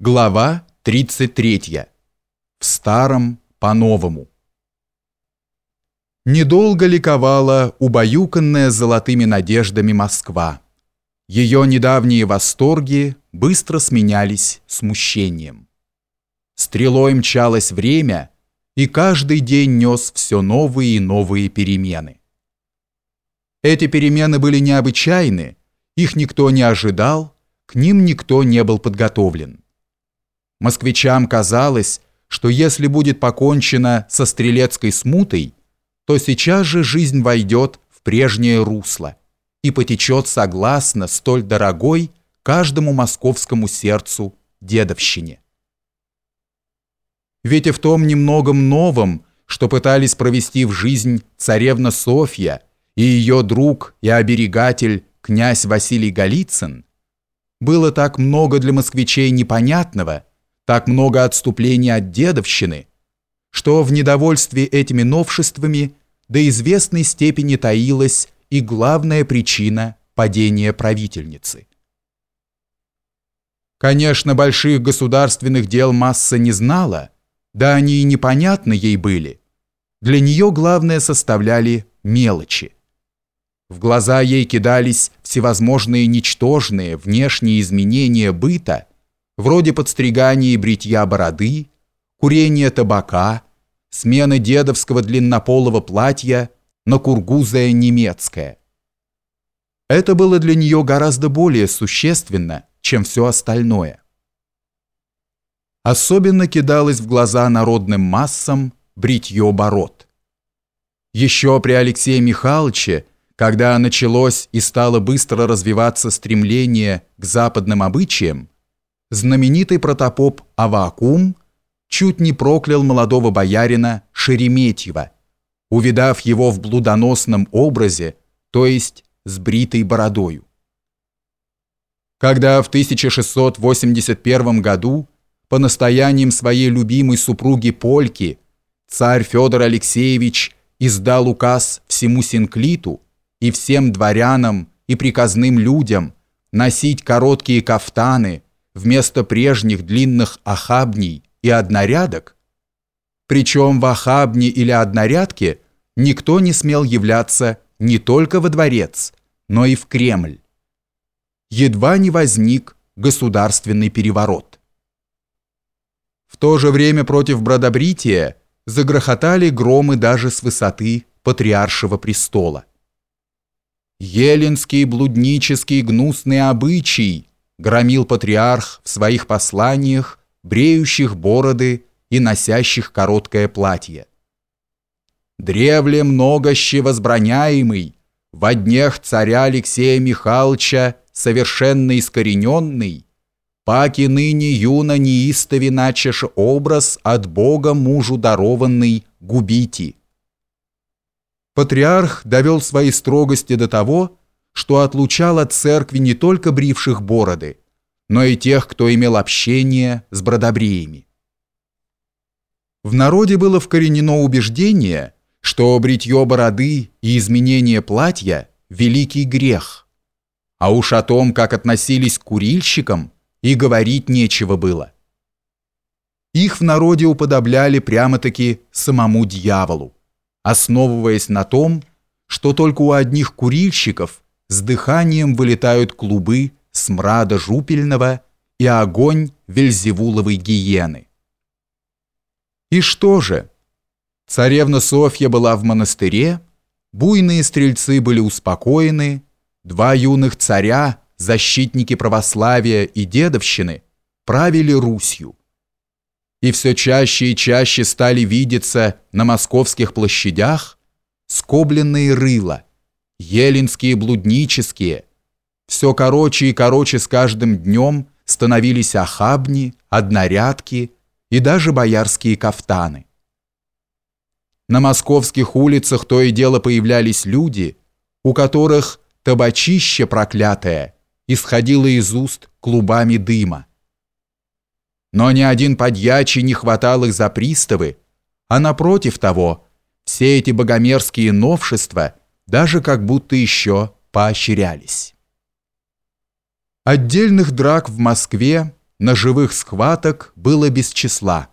Глава 33. В старом по-новому. Недолго ликовала убаюканная золотыми надеждами Москва. Ее недавние восторги быстро сменялись смущением. Стрелой мчалось время, и каждый день нес все новые и новые перемены. Эти перемены были необычайны, их никто не ожидал, к ним никто не был подготовлен. Москвичам казалось, что если будет покончено со стрелецкой смутой, то сейчас же жизнь войдет в прежнее русло и потечет согласно столь дорогой каждому московскому сердцу дедовщине. Ведь и в том немногом новом, что пытались провести в жизнь царевна Софья и ее друг и оберегатель князь Василий Голицын, было так много для москвичей непонятного – так много отступлений от дедовщины, что в недовольстве этими новшествами до известной степени таилась и главная причина падения правительницы. Конечно, больших государственных дел масса не знала, да они и непонятны ей были. Для нее главное составляли мелочи. В глаза ей кидались всевозможные ничтожные внешние изменения быта – вроде подстригания и бритья бороды, курения табака, смены дедовского длиннополого платья на кургузое немецкое. Это было для нее гораздо более существенно, чем все остальное. Особенно кидалось в глаза народным массам бритье бород. Еще при Алексее Михайловиче, когда началось и стало быстро развиваться стремление к западным обычаям, знаменитый протопоп Авакум чуть не проклял молодого боярина Шереметьева, увидав его в блудоносном образе, то есть с бритой бородою. Когда в 1681 году по настояниям своей любимой супруги Польки царь Федор Алексеевич издал указ всему Синклиту и всем дворянам и приказным людям носить короткие кафтаны, вместо прежних длинных охабней и однорядок, причем в охабне или однорядке никто не смел являться не только во дворец, но и в Кремль. Едва не возник государственный переворот. В то же время против Бродобрития загрохотали громы даже с высоты патриаршего престола. Еленский блуднический гнусный обычай – громил патриарх в своих посланиях, бреющих бороды и носящих короткое платье. Древле многоще возбраняемый, во днях царя Алексея Михайловича совершенно искорененный, паки ныне юно неистови начеш образ от Бога мужу дарованный губити. Патриарх довел свои строгости до того, что отлучал от церкви не только бривших бороды, но и тех, кто имел общение с бродобреями. В народе было вкоренено убеждение, что бритье бороды и изменение платья – великий грех. А уж о том, как относились к курильщикам, и говорить нечего было. Их в народе уподобляли прямо-таки самому дьяволу, основываясь на том, что только у одних курильщиков с дыханием вылетают клубы смрада жупельного и огонь вельзевуловой гиены. И что же? Царевна Софья была в монастыре, буйные стрельцы были успокоены, два юных царя, защитники православия и дедовщины, правили Русью. И все чаще и чаще стали видеться на московских площадях скобленные рыла – еленские блуднические. Все короче и короче с каждым днем становились охабни, однорядки и даже боярские кафтаны. На московских улицах то и дело появлялись люди, у которых табачище проклятое исходило из уст клубами дыма. Но ни один подьячий не хватал их за приставы, а напротив того, все эти богомерзкие новшества – даже как будто еще поощрялись. Отдельных драк в Москве ножевых схваток было без числа.